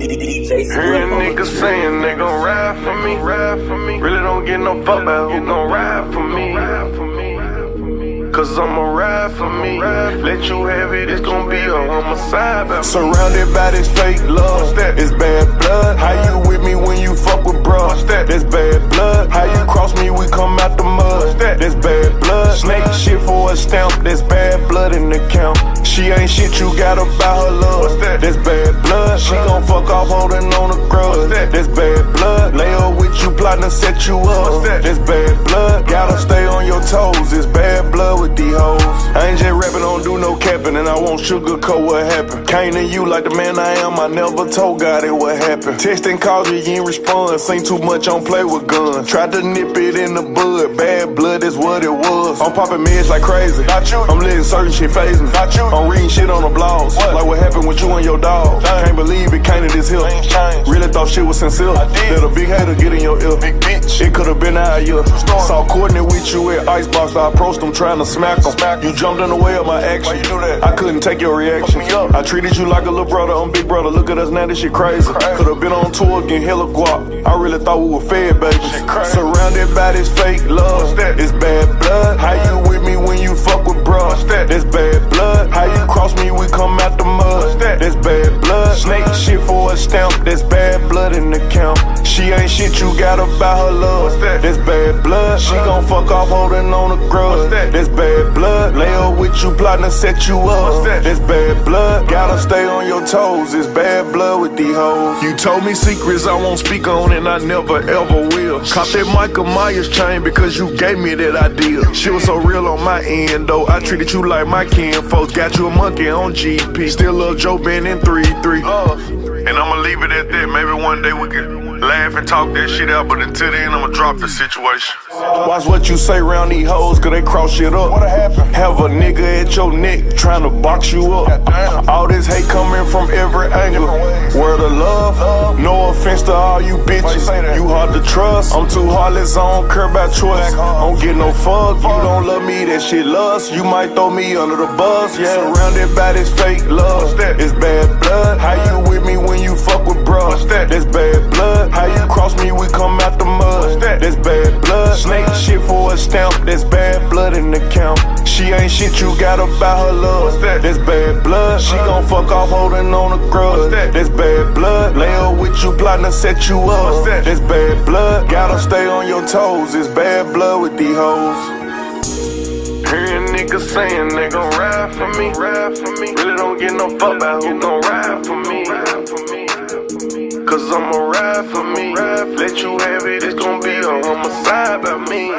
Hearing niggas saying they gon' ride for me, ride for me. Really don't get no fuck about who gon' ride for me. Cause I'ma ride for me. Let you have it, it's gon' be a homicide. Surrounded by this fake love, it's bad blood. How you with me when you fuck with bruh? That's bad blood. How you cross me, we come out the mud. That's bad blood. Snake shit for a stamp, that's bad blood in the count. She ain't shit, you gotta buy her love. That's bad blood. She gon' fuck off holding on the grudge. That's bad blood. Lay her with you, plotting to set you up. That's bad blood. Gotta stay on your toes. It's bad blood with these hoes. Ain't just rapping, don't capping, and I won't sugarcoat what happened. Came to you like the man I am. I never told God it would happen. Texting calls you, you ain't respond. Seen too much on play with guns. Tried to nip it in the bud. Bad blood is what it was. I'm popping meds like crazy. Not you. I'm letting certain shit phase me. Not you. I'm reading shit on the blogs. What? Like what happened with you and your dog. Can't believe it came to this hill. Really thought shit was sincere. Let a big hater get in your ear. Big bitch. It could have been out here. Saw Courtney with you at Icebox. I approached him trying to smack him. You jumped in the way of my action. Why you do that? I couldn't take your reaction. I treated you like a little brother. I'm big brother. Look at us now. This shit crazy. Could have been on tour getting hella guap. I really thought we were fed, baby. Surrounded by this fake love. It's bad her love. That's bad blood. She gon' fuck off holding on the grudge. This bad blood. Lay her with you, plotting to set you up. This bad blood. Gotta stay on your toes. It's bad blood with these hoes. You told me secrets I won't speak on, and I never ever will. Caught that Michael Myers chain because you gave me that idea. She was so real on my end, though. I treated you like my kin folks. Got you a monkey on GP. Still love Joe Ben in 3 3. Uh. And I'ma leave it at that. Maybe one day we can laugh and talk that shit out, but until then, I'ma drop the situation. Watch what you say round these hoes, cause they cross shit up. What happened? Have a nigga at your neck trying to box you up. All this hate coming from every angle. Word of love, no offense to all you bitches. You hard to trust. I'm too heartless, I don't care about choice. Don't get no fuck, you don't love me, that shit lust. You might throw me under the bus. Yeah, surrounded by this fake love. It's bad blood. How you with me when you fuck with bruh? That's bad blood. Count. She ain't shit, you got about her love. That's bad blood. She gon' fuck off holding on the grudge. That's bad blood. Lay her with you, plotting to set you up. That's bad blood. Gotta stay on your toes. It's bad blood with these hoes. Hearing niggas saying they gon' ride for me, ride for me. Really don't get no fuck about who gon' ride for me. Cause I'ma ride for me. Let you have it, it's gon' be a homicide about me.